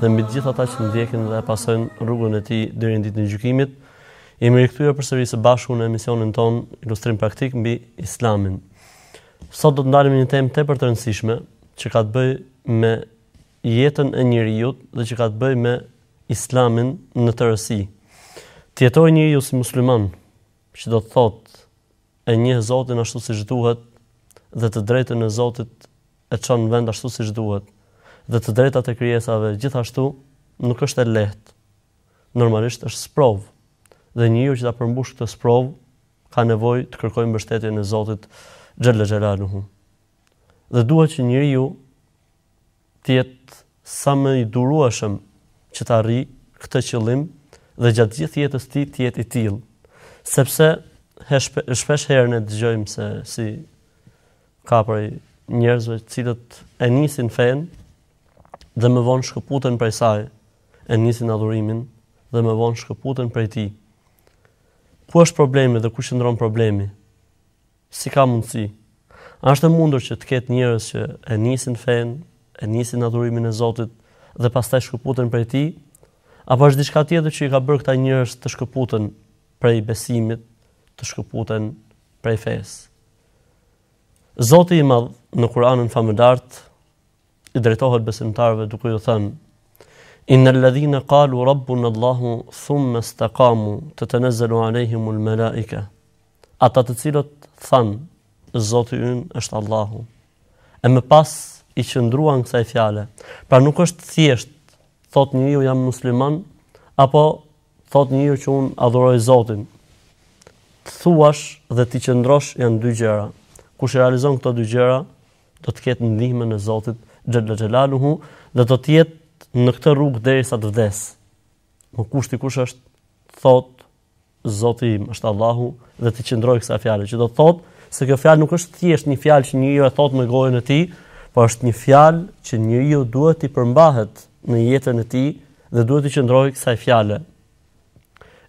dhe mbi të gjithë ata që ndjekin dhe e pasojnë rrugën e tij deri në ditën e gjykimit. Jemi rikthyer përsëri së bashku në emisionin tonë Ilustrim Praktik mbi Islamin. Sot do të ndalemi në një temë tepër të rëndësishme që ka të bëjë me jetën e njeriut dhe që ka të bëjë me Islamin në tërësi. Të jetojë njeriu si musliman, që do të thotë e njeh Zotin ashtu siç duhet dhe të drejtën e Zotit e çon në vend ashtu siç duhet dhe të drejtat e krijesave gjithashtu nuk është e lehtë. Normalisht është sprovë. Dhe njeriu që ta përmbushë këtë sprovë ka nevojë të kërkojë mbështetjen e Zotit xhel-le xhelaluhu. Dhe duhet që njeriu të jetë sa më i durueshëm që ta arrijë këtë qëllim dhe gjatë gjithë jetës së tij të jetë i tillë. Sepse shpeshherë ne dëgjojmë se si ka prej njerëzve të cilët e nisin fenë dhe më vonë shkëputen prej saj, e nisin adhurimin dhe më vonë shkëputen prej tij. Ku është problemi dhe ku qëndron problemi? Si ka mundësi? A është e mundur që të ketë njerëz që e nisin fenë, e nisin adhurimin e Zotit dhe pastaj shkëputen prej tij? Apo është diçka tjetër që i ka bërë këta njerëz të shkëputen prej besimit, të shkëputen prej fesë? Zoti i Madh në Kur'anin famëlartë u drejtohet besimtarëve duke u thënë Inna alladhina qalu rabbuna Allahu thumma istaqamu tatanazzalu alehim almalaika Ata të cilët thanë Zoti ynë është Allahu e më pas i qëndruan kësaj fjale. Pra nuk është thjesht të thotë njeriu jam musliman apo të thotë njeriu që unë adhuroj Zotin. Të thuash dhe t'i qëndrosh janë dy gjëra. Kush i realizon këto dy gjëra, do të ketë ndihmën e Zotit xhel-le xhelaluhu dhe do të jetë në këtë rrugë derisa të vdesë. Po kushti kush është të thotë Zoti im është Allahu dhe t'i qëndrojë kësaj fjale që do të thotë se kjo fjalë nuk është thjesht një fjalë që njeriu e thotë me gojën e tij, por është një fjalë që njeriu duhet t'i përmbahet në jetën e tij dhe duhet t'i qëndrojë kësaj fjale.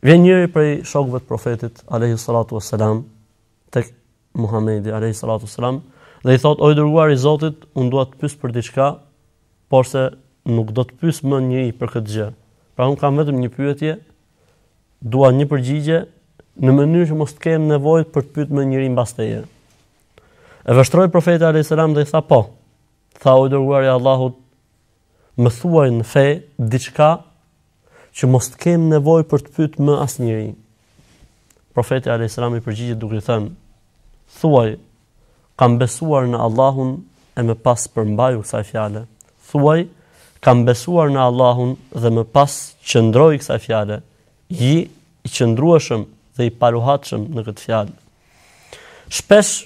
Vjen njëri prej shokëve të profetit alayhi salatu wassalam, tek Muhamedi alayhi salatu selam dhe i thotë o i dërguar i Zotit, unë dua të të pyes për diçka, porse nuk do të pyes më njeri për këtë gjë. Pra unë kam vetëm një pyetje, dua një përgjigje në mënyrë që mos të kem nevojë për të pyetur më njeri mbas teje. E vështroi profeti alayhi salam dhe i tha po. Tha o i dërguar i Allahut, Më thuaj në fe diçka që mos të kem nevojë për të pyet më asnjeri. Profeti alayhis salam i përgjigjet duke i thënë: Thuaj, kam besuar në Allahun e më pas përmbaju kësaj fjale. Thuaj, kam besuar në Allahun dhe më pas qëndroji kësaj fjale. Ji i qëndrueshëm dhe i paluhatshëm në këtë fjalë. Shpesh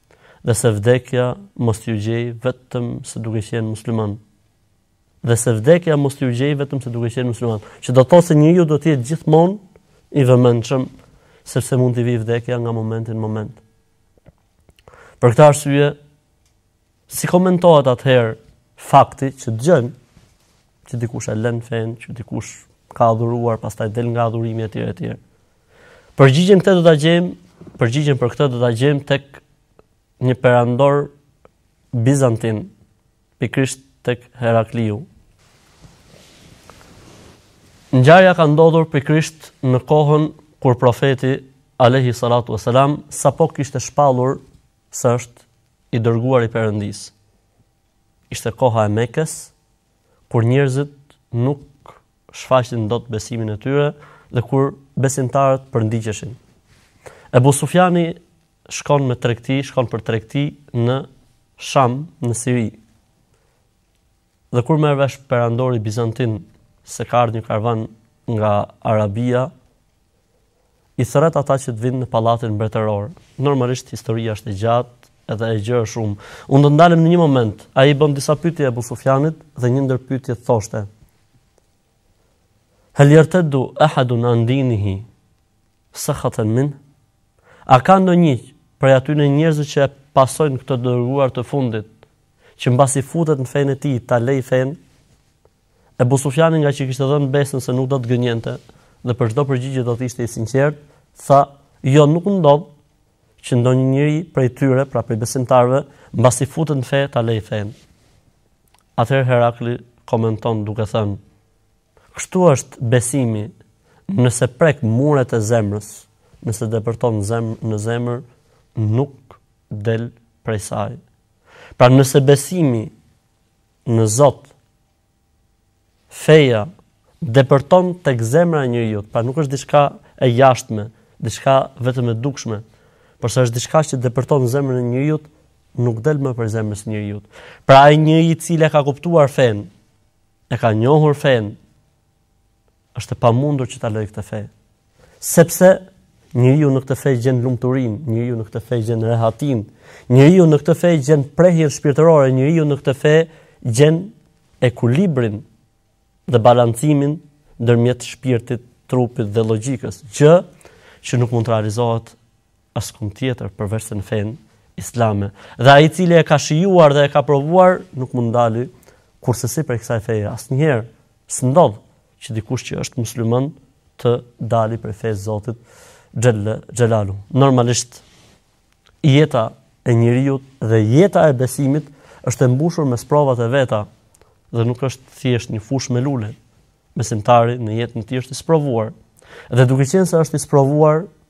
dhe se vdekja mos ju gjej vetëm se duke qenë musliman. Dhe se vdekja mos ju gjej vetëm se duke qenë musliman. Që do të thotë se njeriu duhet të jetë gjithmonë i vëmendshëm sepse mund t'i vijë vdekja nga momenti në moment. Për këtë arsye, si komentohet atëherë fakti që dëgjojmë që dikush e lën fenë, që dikush ka adhuruar, pastaj del nga adhurimi etj etj. Përgjigjen këtë do ta gjejmë, përgjigjen për këtë do ta gjejmë tek një perandor bizantin, pikërisht tek Herakliu. Ngjarja ka ndodhur pikërisht në kohën kur profeti alayhi salatu wasalam sapo kishte shpallur se është i dërguar i Perëndisë. Ishte koha e Mekës, kur njerëzit nuk shfaqnin dot besimin e tyre dhe kur besimtarët përndiqeshin. Ebu Sufjani shkon me tregti, shkon për tregti në Sham, në Siri. Dhe kur merr vesh perandori bizantin se ka ardhur një karvan nga Arabia, I thërret ata që të vijnë në pallatin mbretëror. Normalisht historia është e gjatë edhe e gjerë shumë. Unë do të ndalem në një moment. Ai i bën disa pyetje Ebu Sufjanit dhe një ndër pyetjet thoshte: Hal yartaddu ahadun an dinihi sakhatan minh? A ka ndonjë prej atyne njerëzve që e pasojnë këtë të dërguar të fundit, që mbasi futet në fenë e tij ta lej fenë? Ebu Sufjani ngaqë kishte dhënë besën se nuk do të gënjente dhe për çdo përgjigje do të ishte i sinqertë, tha, "Jo, nuk ndodh që ndonjë njeri prej tyre, pra prej besimtarëve, mbasi futet në fe ta lej fenë." Atëherë Herakli komenton duke thënë, "Kështu është besimi nëse prek muret e zemrës, nëse depërton ze në zemër, nuk del prej saj." Pra nëse besimi në Zot. Feja depërton tek zemra e njeriut, pra nuk është diçka e jashtme, diçka vetëm e dukshme, por se është diçka që depërton zemrën e njeriut, nuk del më prej zemrës së njeriut. Pra ai njeri i cili e ka kuptuar fenë, e ka njohur fenë, Është e pamundur që ta lërë këtë fe. Sepse njeriu në këtë fe gjen lumturinë, njeriu në këtë fe gjen rehatinë, njeriu në këtë fe gjen prehjen shpirtërore, njeriu në këtë fe gjen ekuilibrin dhe balancimin ndërmjet shpirtit, trupit dhe logjikës, gjë që nuk mund të realizohet askund tjetër përveç se në fenë islame. Dhe ai i cili e ka shijuar dhe e ka provuar nuk mund të dalë kurrsesi prej kësaj feje asnjëherë s'ndodh që dikush që është musliman të dali prej fesë Zotit xhel-le xhelaluhu. Normalisht, jeta e njeriut dhe jeta e besimit është e mbushur me sprovat e veta dhe nuk është thjesht një fushë me lule. Besimtari në jetën e tij është i sprovuar. Dhe duke qenë se është i sprovuar,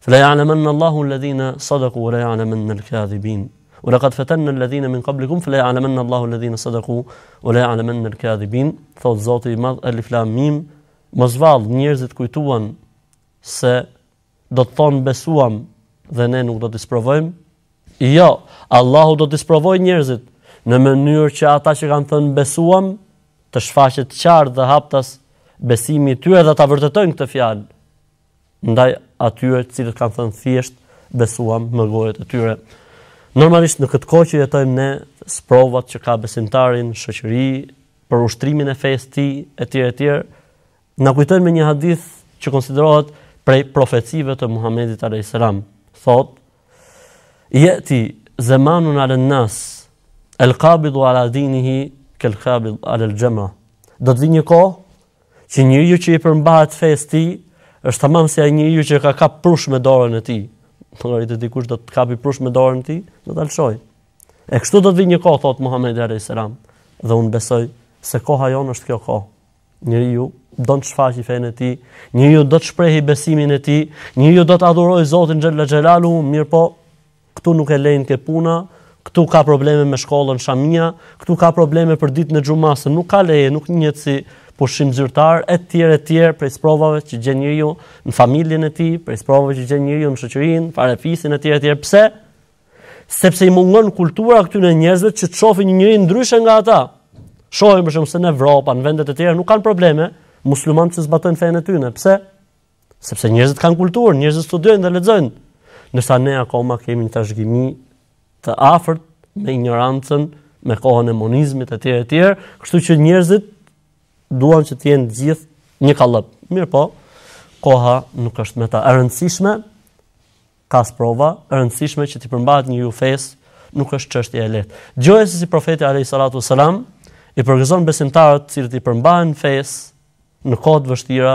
Fe le ja'lemenne Allahu el-ledhine sadeku, ue le ja'lemenne el-kadhibin. Ue lekad fetenna el-ledhine min kablikum, fe le ja'lemenne Allahu el-ledhine sadeku, ue le ja'lemenne el-kadhibin. Thotë Zoti i madh, elif lam mim, mos vallë njerëzit kujtuan se do të thonë besuam dhe ne nuk do t'i sprovojmë. Jo, Allahu do t'i sprovojë njerëzit në mënyrë që ata që kanë thënë besuam të shfaqet qartë dhe haptas besimi i tyre dhe ta vërtetojnë këtë fjalë. ndaj atyre të cilët kanë thënë thjesht besuam me gojët e tyre. Normalisht në këtë kohë që jetojmë ne, sprovat që ka besimtari në shoqëri për ushtrimin e fesë tij etj etj na kujtojnë me një hadith që konsiderohet prej profecive të Muhamedit alayhis salam. Thotë: "Yati zamanun ala nas al-qabid ala dinihi kal-qabid ala al-jamr." Do të vijë një kohë që njeriu që i përmbahet fesë tij, është tamam si ai njeriu që ka kap prush me dorën e tij. Po qe se dikush do të kapi prush me dorën e tij, do ta lëshojë. E kështu do të vijë një kohë thotë Muhamedi alayhis salam, dhe unë besoj se koha jonë është kjo kohë. Njeriu do të shfaqë fenë e tij, njeriu do të shprehë besimin e tij, njeriu do të adhurojë Zotin xhel-le xhelaluhu, mirëpo Këtu nuk e lejnë ke puna, këtu ka probleme me shkollën shamia, këtu ka probleme për ditën e xhumasë, nuk ka leje, nuk njihet si pushim zyrtar etj etj prej sprovave që gjen njeriu në familjen e tij, prej sprovave që gjen njeriu në shoqërinë, farefisin etj etj. Pse? Sepse i mungon kultura këtyre njerëzve që të shohin një njeri ndryshe nga ata. Shohin për shembull se në Evropë, në vendet e tjera nuk kanë probleme muslimanët që zbatojnë fenë e tyre. Pse? Sepse njerëzit kanë kulturë, njerëzit studiojnë dhe lexojnë. Ndërsa ne akoma kemi një trashëgimi të afërt me injorancën, me kohën e monizmit etj etj, kështu që njerëzit duan që të jenë gjithë një kallëp. Mirëpo, koha nuk është më ta, e rëndësishme, ka sprova, e rëndësishme që t'i përmbahet njeriu fesë, nuk është çështje e lehtë. Shiko se si profeti alayhi salatu sallam i përgëzon besimtarët që i përmbahen fesë në kohë të vështira,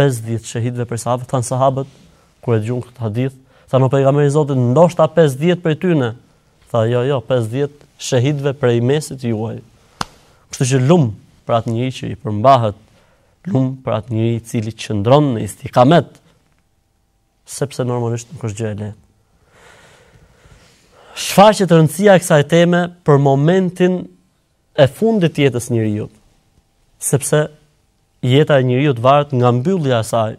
50 shehidëve prej sahabëve, thanë sahabët, kur e dëgjuan këtë hadith, thanë o pejgamber i Zotit, ndoshta 50 prej tyne, tha jo, jo, 50 shehidëve prej mesit juaj. Kështu që lum për atë njeri që i përmbahet, lum për atë njeri i cili qëndron në istikamet, sepse normalisht nuk është gjë e lehtë. Shfaqet rëndësia e kësaj teme për momentin e fundit të jetës së njeriut. Sepse Jeta e njeriut varet nga mbyllja e saj.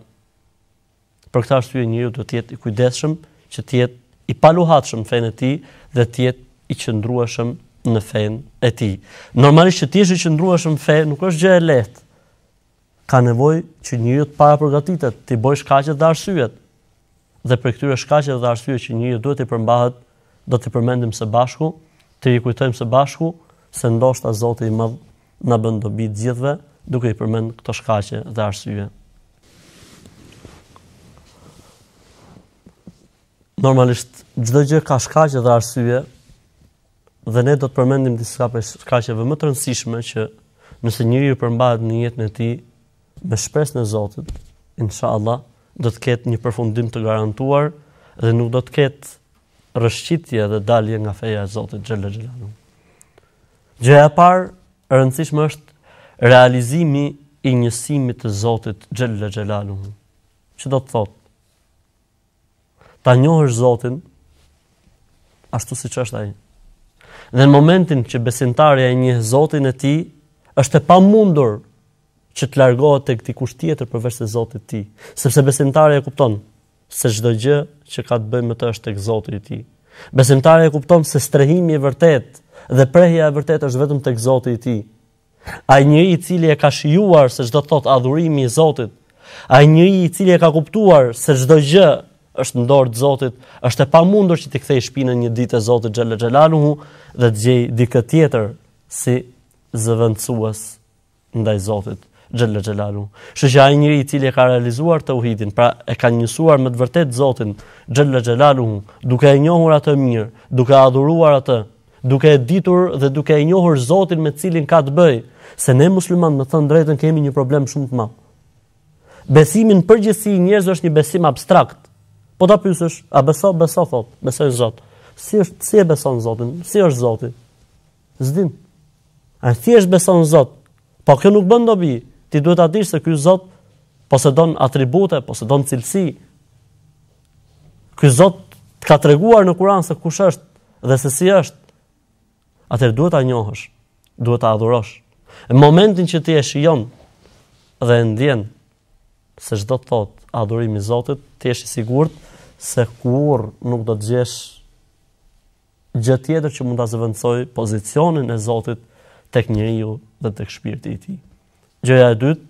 Për këtë arsye njeriu duhet të jetë i kujdesshëm që të jetë i paluhatshëm në fenë e tij dhe të jetë i qëndrueshëm në fenë e tij. Normalisht që të jesh i qëndrueshëm në fe nuk është gjë e lehtë. Ka nevojë që njeriu të parapërgatitet, të bëjë shkaqet dhe arsyet. Dhe prej këtyre shkaqeve dhe arsyeve që njeriu duhet t'u përmbahet, do të përmendim së bashku, të rikujtojmë së bashku se ndoshta Zoti i Madh na bën dobi të gjithëve, duke i përmend këto shkaqe dhe arsye. Normalisht çdo gjë ka shkaqe dhe arsye, dhe ne do të përmendim disa prej shkaqeve më të rëndësishme që nëse njeriu u përmbahet në jetën e tij me shpresën e Zotit, inshallah do të ketë një përfundim të garantuar dhe nuk do të ketë rrëshqitje dhe dalje nga feja e Zotit xhele xhelaluhu. Gjëja e parë e rëndësishme është realizimi i njësimit të Zotit xhele xhelaluhu. Që do të thotë Ta njohësh Zotin ashtu siç është ai. Dhe në momentin që besimtari e njeh Zotin e tij, është e pamundur që të largohet tek dikush tjetër përveç se Zotit të tij, sepse besimtari e kupton se çdo gjë që ka të bëjë me të është tek Zoti i tij. Besimtari e kupton se strehimi i vërtetë dhe prehja e vërtetë është vetëm tek Zoti i tij. Ai njeri i cili e ka shijuar se ç'do të thotë adhurimi i Zotit, ai njeri i cili e ka kuptuar se çdo gjë është në dorë të Zotit, është e pamundur që t'i kthejë shpinën një ditë Zotit xhele xhelaluhu dhe të gjejë dikë tjetër si zëvendësues ndaj Zotit xhella xhelaluhu. Kështu që ai njeri i cili e ka realizuar tauhidin, pra e ka njësuar me të vërtetë Zotin xhella xhelaluhu, duke e njohur atë mirë, duke adhuruar atë, duke e ditur dhe duke e njohur Zotin me të cilin ka të bëjë, se ne muslimanët me thënë të drejtën kemi një problem shumë të madh. Besimi në përgjithësi i njerëzve është një besim abstrakt. Po ta pyesësh, a beson, besoj thotë, besoj Zot. Si është, si e beson Zotin? Si është Zoti? S'di. Ai thjesht beson Zot. Po kjo nuk bën dobi. Ti duhet ta dish se ky Zot posedon atribute, posedon cilësi. Ky Zot të ka treguar në Kur'an se kush është dhe se si është. Atëherë duhet ta njohësh, duhet ta adhurosh. Në momentin që ti e shijon dhe e ndjen se ç'do të thotë adhurimi i Zotit, të jesh i sigurt se kurrë nuk do të gjesh gjë tjetër që mund ta zëvendësojë pozicionin e Zotit tek njeriu dhe tek shpirti i tij. Gjëja e dytë,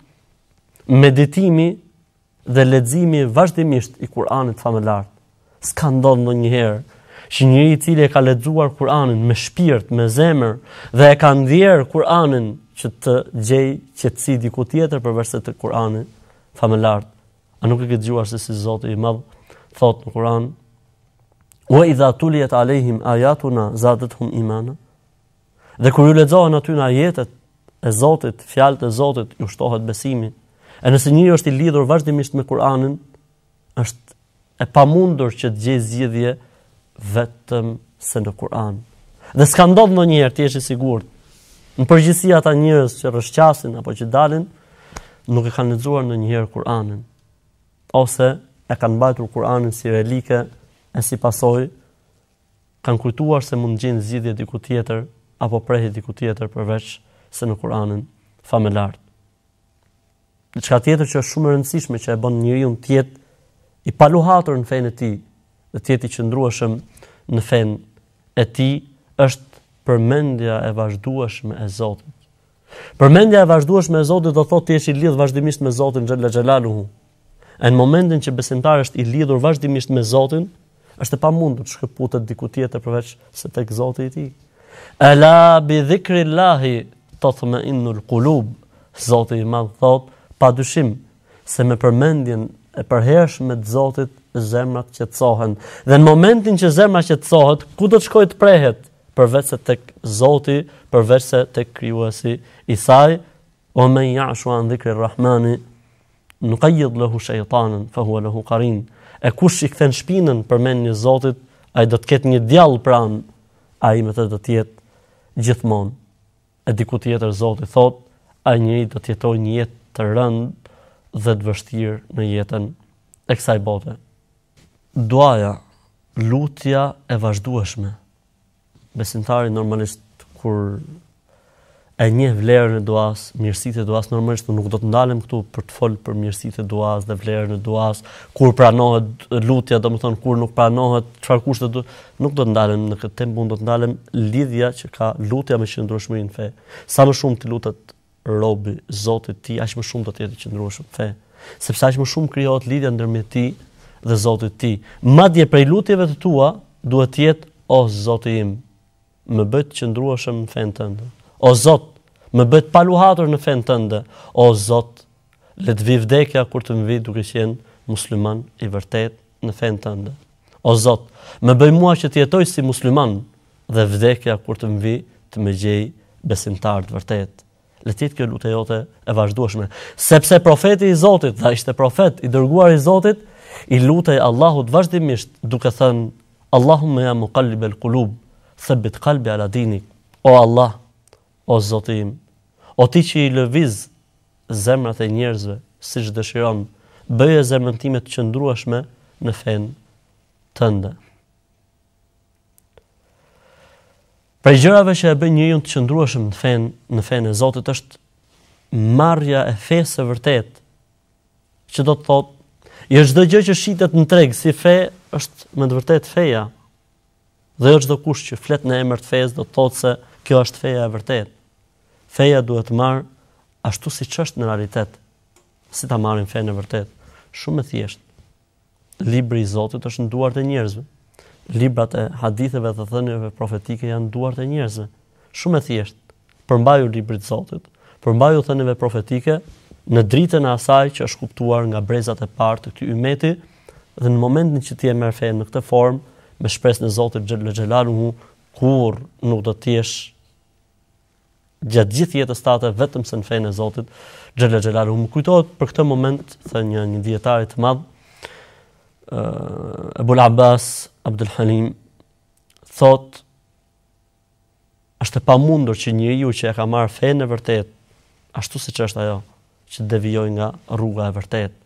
meditimi dhe leximi vazhdimisht i Kur'anit famëlartë. S'ka ndodhur ndonjëherë që njeriu i cili e ka lexuar Kur'anin me shpirt, me zemër dhe e ka ndjerë Kur'anin që të gjejë qetësi diku tjetër përveç se te Kur'ani famëlartë. A nuk e ke dëgjuar se si Zoti i Madh thotë në Kur'an, Wa idha tuliyat alejhim ayatuna zadathum imana. Dhe kur iu lexohen atyre ajetet e Zotit, fjalët e Zotit, iu shtohet besimi. E nëse njeriu është i lidhur vazhdimisht me Kur'anin, është e pamundur që të gjejë zgjidhje vetëmse në Kur'an. Dhe s'ka ndodhur ndonjëherë të jesh i sigurt. Në përgjithësi ata njerëz që rrëshqasin apo që dalin nuk e kanë lexuar ndonjëherë Kur'anin. ose e kanë mbajtur Kur'anin si relike e si pasojë kanë kujtuar se mund të gjejnë zgjidhje diku tjetër apo prehje diku tjetër përveç se në Kur'anin famëlartë. Diçka tjetër që është shumë me rëndësishme që e bën njeriun të jetë i paluhatur në fenë e tij, dhe të jetë i qëndrueshëm në fenë e tij është përmendja e vazhdueshme e Zotit. Përmendja e vazhdueshme e Zotit do thotë të jesh i lidhur vazhdimisht me Zotin xhalla xhalaluhu. Në momentin që besimtari është i lidhur vazhdimisht me Zotin, është e pamundur të shkëputet diku tjetër përveç se tek Zoti i tij. Ala bi dhikrillahi tatma'innul qulub. Zoti i madh thotë, pa dyshim se me përmendjen e përhershme të Zotit zemrat qetësohen. Dhe në momentin që zemra qetësohet, ku do të shkojë të prehet? përveçse tek Zoti, përveçse tek Krijuesi i saj, "Wa men ya'shu an dhikri rrahmani nuqayyid lahu shaytanan fa huwa lahu qarin." E kush i kthen shpinën përmendjes së Zotit, ai do të ketë një djall pranë, ai me të do të jetë gjithmonë. E diku tjetër Zoti thotë, ai njeri do të jetojë një jetë të rëndë dhe të vështirë në jetën e kësaj bote. Duaja Lutja e vazhdueshme. Besimtari normalisht kur e njeh vlerën e duas, mirësitë e duas, normalisht nuk do të ndalem këtu për të fol për mirësitë e duas dhe vlerën e duas, kur pranohet lutja, domethënë kur nuk pranohet, çfarë kushte do, nuk do të ndalem në këtë temë, do të ndalem lidhja që ka lutja me qëndrueshmërinë në fe. Sa më shumë të lutet robi Zotit të tij, aq më shumë do të jetë i qëndrueshëm në fe, sepse aq më shumë krijohet lidhja ndërmjet tij dhe Zotit të tij. Madje prej lutjeve të tua duhet të jetë o Zoti im, më bëj të qëndrueshëm në fenë tënde. O Zot, më bëj të paluhatur në fenë tënde. O Zot, le të vijë vdekja kur të më vijë duke qenë musliman i vërtetë në fenë tënde. O Zot, më bëj mua që të jetoj si musliman, Dhe vdekja kur të më vijë, të më gjejë besimtar të vërtetë. Le të jetë kjo lutja jote e vazhdueshme, sepse profeti i Zotit, dhe ishte profet i dërguar i Zotit, i lutej Allahut vazhdimisht duke thënë Allahumma ya muqallib al-qulub, thabbit qalbi ala dinik. O Allah, o Zoti im, o ti që i lëviz zemrat e njerëzve siç dëshiron, bëje zemrën time të qëndrueshme në fenë tënde. Prej gjërave që e bëjnë njeriun të qëndrueshëm në fenë, në fenë e Zotit është marrja e fesë së vërtetë. Që do të thotë, jo çdo gjë që shitet në treg si fe është me të vërtetë feja. Dhe jo çdo kush që flet në emër të fesë do të thotë se kjo është feja e vërtetë. Feja duhet marrë ashtu siç është në realitet. Si ta marrim fenë e vërtetë? Shumë e thjeshtë. Libri i Zotit është në duart e njerëzve. Librat e haditheve dhe thënieve profetike janë në duart e njerëzve. Shumë e thjeshtë. Përmbaju librit të Zotit, përmbaju thënieve profetike në dritën e asaj që është kuptuar nga brezat e parë të këtij ummeti dhe në momentin që ti e merr fenë në këtë formë me shpresën e Zotit xhel xhelaluhu kurrë nuk do të jesh gjatë gjithë jetës tate vetëm se në fenë e Zotit xhel xhelaluhu më kujtohet për këtë moment thë një një dietari të madh ë Abul Abbas Abdul Halim thotë është e pamundur që njeriu që e ka marrë fenë e vërtetë ashtu siç është ajo që të devijojë nga rruga e vërtetë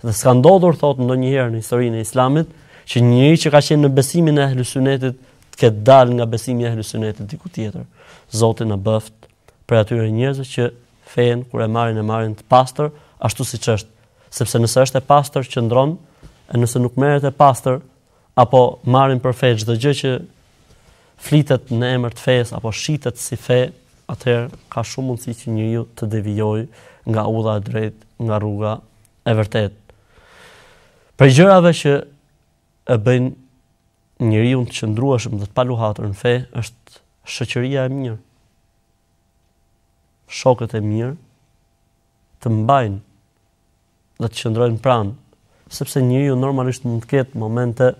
Dhe s'ka ndodhur thotë ndonjëherë në historinë e Islamit që një njeri që ka qenë në besimin e Ahlus Sunnetit të ketë dalë nga besimi i Ahlus Sunnetit diku tjetër. Zoti na bëftë prej atyre njerëzve që fenë kur e marrin e marrin të pastër, ashtu siç është, sepse nëse është e pastër qëndron, e nëse nuk merret e pastër, apo marrin për fe çdo gjë që flitet në emër të fesë apo shitet si fe, atëherë ka shumë mundësi që njeriu të devijojë nga udha e drejtë, nga rruga e vërtetë. Prej gjërave që e bëjnë njeriun të qëndrueshëm dhe të paluhatur në fe është shoqëria e mirë. Shokët e mirë të mbajnë dhe të qëndrojnë pranë, sepse njeriu normalisht mund të ketë momente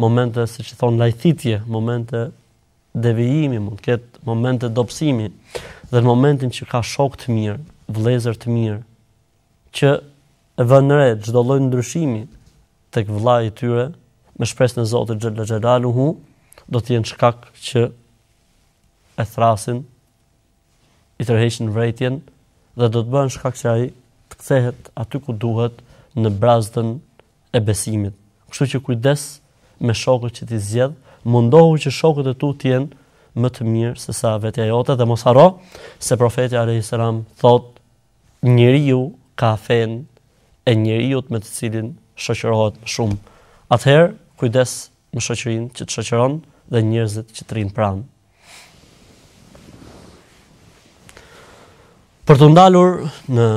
momente siç i thonë lajthitje, momente devijimi, mund të ketë momente dobësimi dhe në momentin që ka shokë të mirë, vëllezër të mirë që e vënë re çdo lloj ndryshimi tek vëllai i tyre me shpresë në Zotin xhele xhelaluhu do të jenë shkak që e thrasin i tërheqin vërejtjen dhe do të bëhen shkak që ai të kthehet aty ku duhet në brazdën e besimit. Kështu që kujdes me shokët që ti zgjedh, mundohu që shokët e tu të jenë më të mirë se sa vetja jote dhe mos harro se profeti alayhis salam thotë njeriu ka fenë e njeriut me të cilin shoqërohet më shumë. Atëherë kujdes me shoqërinë që të shoqëron dhe njerëzit që të rrinë pranë. Për t'u ndalur në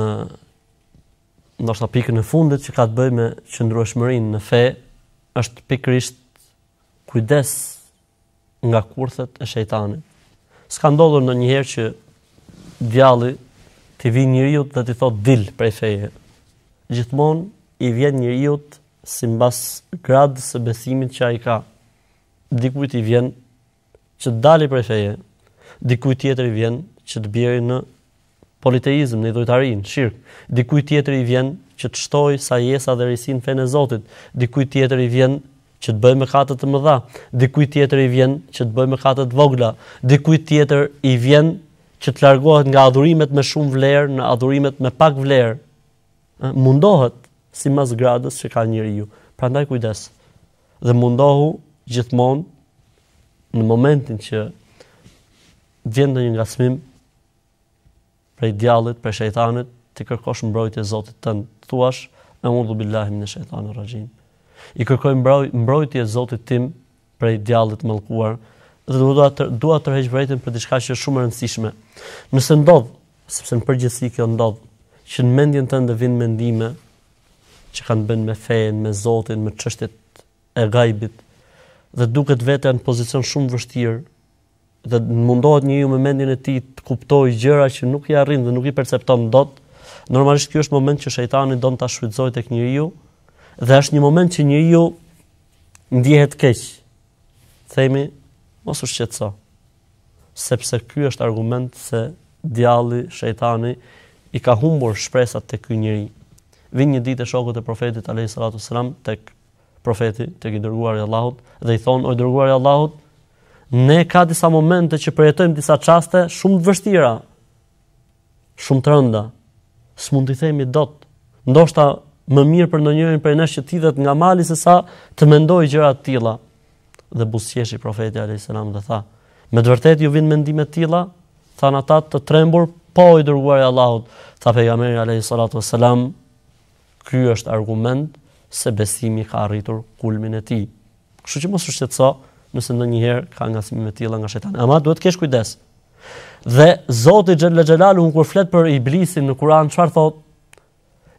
ndoshta pikën e fundit që ka të bëjë me qëndrueshmërinë në fe, është pikërisht kujdes nga kurthet e shejtanit. S'ka ndodhur ndonjëherë që djalli t'i vijë njeriut dhe t'i thotë dil prej feje. Gjithmonë i vjen njeriut sipas gradës së besimit që ai ka. Dikujt i vjen që të dali prej feje, dikujt tjetër i vjen që të bjerë në politeizëm, në idhujtari, në, shirk, dikujt tjetër i vjen që të shtoj sajesa dhe risi në fenë e Zotit, dikujt tjetër i vjen që të bëjë mëkate të mëdha, dikujt tjetër i vjen që të bëjë mëkate të vogla, dikujt tjetër i vjen që të largohet nga adhurimet me shumë vlerë në adhurimet me pak vlerë. Mundohet simas gradës që ka njeriu. Prandaj kujdes. Dhe mundohu gjithmonë në momentin që vjen ndonjë ngacmim prej djallit, prej shejtanit, t'i kërkosh mbrojtje Zotit tënd. Thuash, "E'udhu billahi minash shejtanir rajim." I kërkoj mbroj, mbrojtje Zotit tim prej djallit mallkuar dhe dua të dua të tërheq vërejtjen për diçka që është shumë e rëndësishme. Nëse ndodh, sepse në përgjithësi kjo ndodh, që në mendjen tënde vin mendime që kanë të bëjnë me fenë, me Zotin, me çështjet e gajbit dhe duket vetja në pozicion shumë të vështirë dhe mundohet njeriu me mendjen e tij të kuptojë gjëra që nuk i arrin dhe nuk i percepton dot. Normalisht ky është moment që shejtani don ta shfrytëzojë tek njeriu dhe është një moment që njeriu ndjehet keq. Themi, mos u shqetëso. Sepse ky është argument se djalli, shejtani, i ka humbur shpresat tek ky njeri. Vijnë një ditë shokët e profetit alayhi salatu selam tek profeti, tek i dërguari i Allahut dhe i thonë o i dërguari i Allahut, ne ka disa momente që përjetojmë disa çaste shumë të vështira. Shumë të rënda. S'mund t'i themi dot. Ndoshta më mirë për ndonjërin prej nesh që të hidhet nga mali se sa të mendojë gjëra të tilla. Dhe buzëqeshi profeti alayhis salam dhe tha: "Me të vërtetë ju vijnë mendime të tilla?" Thanë ata të trembur, "Po i dërguari i Allahut." Tha pejgamberi alayhis salatu wassalam: Ky është argument se besimi ka arritur kulmin e tij. Kështu që mos u shqetëso nëse ndonjëherë ka ngacmime të tilla nga shejtani. Ama duhet të kesh kujdes. Dhe Zoti xhalla xhelalu kur flet për iblisin në Kur'an çfarë thotë?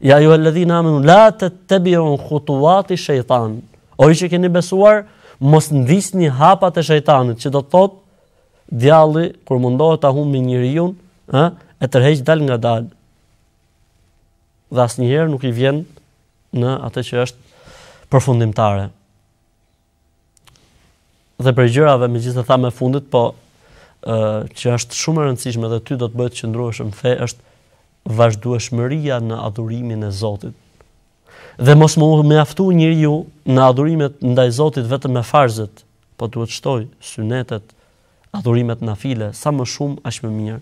Ja ejuha alladhina amanu la tattabi'u khutuwati shaytan. O ju që keni besuar, mos ndiqni hapat e shejtanit, që do të thotë djalli kur mundohet ta humbi njeriun, ë, e tërheq dalëngadalë. dhe asnjëherë nuk i vjen në atë që është përfundimtare. Dhe prej gjërave megjithëse thamë e fundit, po që është shumë e rëndësishme dhe ty do të bëjë të qëndrueshëm në fe është vazhdueshmëria në adhurimin e Zotit. Dhe mos me mjaftu njeriu në adhurimet ndaj Zotit vetëm me farzet, po duhet shtojë synetet, adhurimet nafile, sa më shumë, aq më mirë.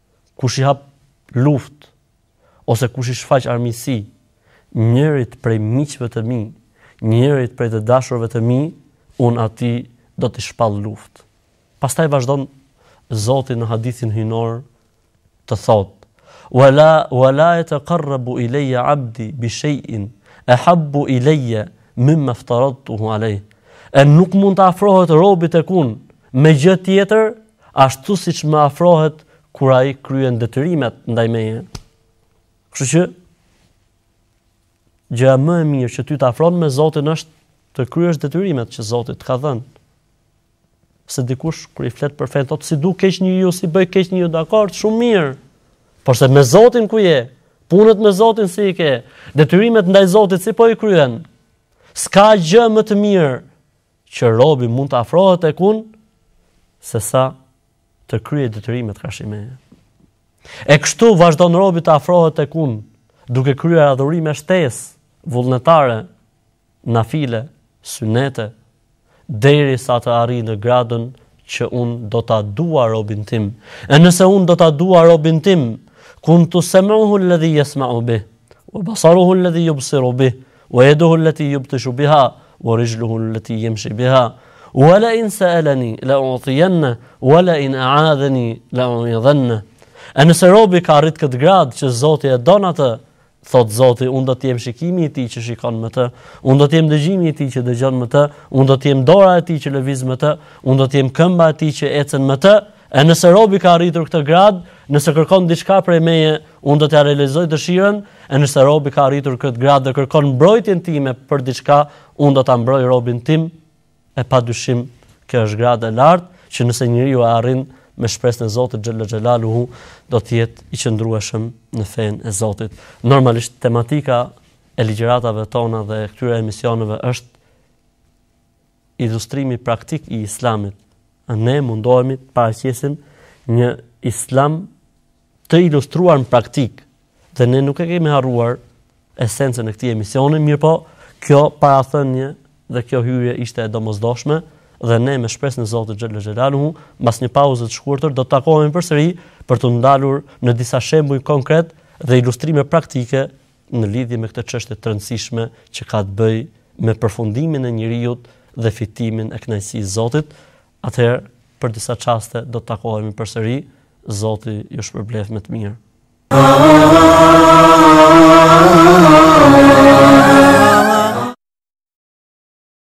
kush i hap luftë ose kush i shfaq armiqësi njërit prej miqve të mi, njërit prej të dashurve të mi, unë atij do t'i shpall luftë. Pastaj vazhdon Zoti në hadithin hyjnor të thotë: "Wala wala yataqarrabu ilayya 'abdi bi shay'in ahabbu ilayya mimma iftaradtuhu alayh." E nuk mund të afrohet robi tek unë Me gjë tjetër, ashtu siç më afrohet kur ai kryen detyrimet ndaj meje. Kështu që gjëja më e mirë që ty të afron me Zotin është të kryesh detyrimet që Zoti të ka dhënë. Se dikush kur i flet për fenë thotë s'i du keq njeriu, s'i bëj keq njeriu, dakord, shumë mirë. Po se me Zotin ku je? Punët me Zotin si i ke? Detyrimet ndaj Zotit si po i kryen? S'ka gjë më të mirë që robi mund të afrohet tek unë sesa të kryejë detyrimet ka ishin. E kështu vazhdon robi të afrohet tek unë duke kryer adhurime shtesë vullnetare, nafile, synete derisa të arrijë në gradën që unë do ta dua robin tim. E nëse unë do ta dua robin tim, kuntu sem'uhu alladhi yasma'u bih, wa basaruhu alladhi yubsiru bih, Wa yaduhu allati yubtishu biha wa rijluhu allati yamshi biha wa la in sa'alani la u'tiyanna wa la in a'adhani la u'idhanna. E nëse robi ka arrit këtë gradë që Zoti e don atë, thotë Zoti, unë do të jem shikimi i tij që shikon me të, unë do të jem dëgjimi i tij që dëgjon me të, unë do të jem dora e tij që lëviz me të, unë do të jem këmba e tij që ecën me të. E nëse robi ka arritur këtë gradë, nëse kërkon diçka prej meje, unë do t'ia realizoj dëshirën, e nëse robi ka arritur këtë gradë dhe kërkon mbrojtjen time për diçka, unë do ta mbroj robin tim, e pa dyshim kjo është gradë e lartë që nëse njeriu e arrin me shpresën e Zotit xhella xhelaluhu do të jetë i qëndrueshëm në fenë e Zotit. Normalisht tematika e ligjëratave tona dhe këtyre emisioneve është ilustrimi praktik i Islamit. Ne mundohemi të paraqesim një Islam të ilustruar në praktikë dhe ne nuk e kemi harruar esencën e këtij emisioni, mirëpo, kjo parathënie dhe kjo hyrje ishte e domosdoshme dhe ne me shpresën e Zotit xhele xhelaluhu mbas një pauze të shkurtër do të takohemi përsëri për t'u ndalur në disa shembuj konkretë dhe ilustrime praktike në lidhje me këtë çështje të rëndësishme që ka të bëjë me përfundimin e njeriut dhe fitimin e kënaqësisë së Zotit, atëherë për disa çaste do të takohemi përsëri. Zoti ju shpërbleftë me të mirë.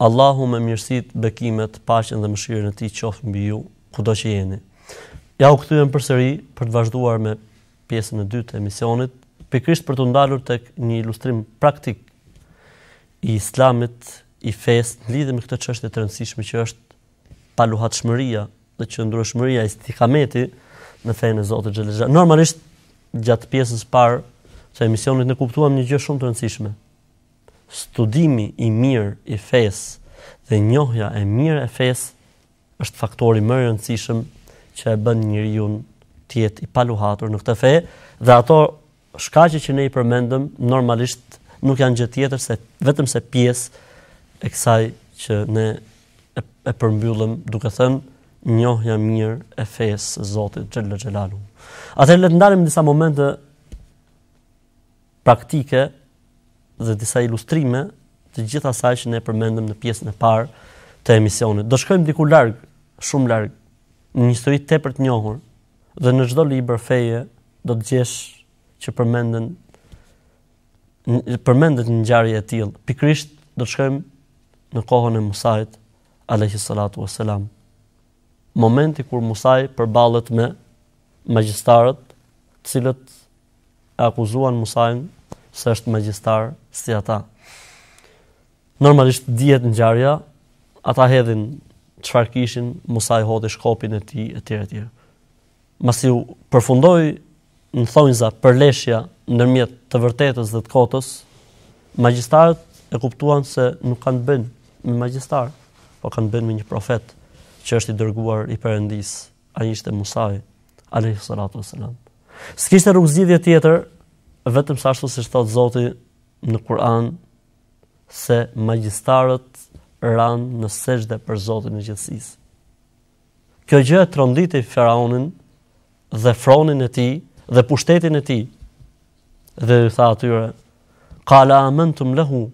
Allahu me mirësitë, bekimet, paqen dhe mëshirën e Tij qoftë mbi ju, kudo që jeni. Ja u kthyem përsëri për të vazhduar me pjesën e dytë të emisionit, pikërisht për t'u ndalur tek një ilustrim praktik i islamit, i fesë, në lidhje me këtë çështje të rëndësishme që është paluhatshmëria dhe qëndrueshmëria istikameti në fenë e Zotit Xhelexha. Normalisht gjatë pjesës së parë të emisionit ne kuptuam një gjë shumë të rëndësishme. Studimi i mirë i fesë dhe njohja e mirë e fesë është faktori më i rëndësishëm që e bën njeriun të jetë i paluhatur në këtë fe dhe ato shkaqe që ne i përmendëm normalisht nuk janë gjë tjetër se vetëm se pjesë e kësaj që ne e, e përmbyllëm duke thënë njohja e mirë e fesë së Zotit Xhella Xhelalu. Atëherë le të ndalemi në disa momente praktike dhe disa ilustrime të gjithë asaj që ne përmendëm në pjesën e parë të emisionit. Do shkojmë diku larg, shumë larg, në një histori tepër të njohur dhe në çdo libër feje do të gjesh që përmendet një ngjarje e tillë. Pikërisht do të shkojmë në kohën e Musait alayhi salatu wassalam. Momenti kur Musai përballet me magjistarët, të cilët e akuzuan Musain se është magjistar si ata. Normalisht dihet ngjarja, ata hedhin çfarë kishin, Musai hodhi shkopin e tij etj etj. Masi u përfundoi në thonjza përleshja ndërmjet të vërtetës dhe të kotës, magjistarët e kuptuan se nuk kanë bëjnë me magjistar, po kanë bëjnë me një profet që është i dërguar i Perëndisë. Ai ishte Musai alayhi salatu wasalam. S'kishte rrugëzgjidhje tjetër vetëm se ashtu siç thotë Zoti në Kur'an se magjistarët ranë në sexhde për Zotin e gjithësisë. Kjo gjë e tronditi faraonin dhe fronin e tij dhe pushtetin e tij. Dhe i tha atyre: "Qala amantum lahu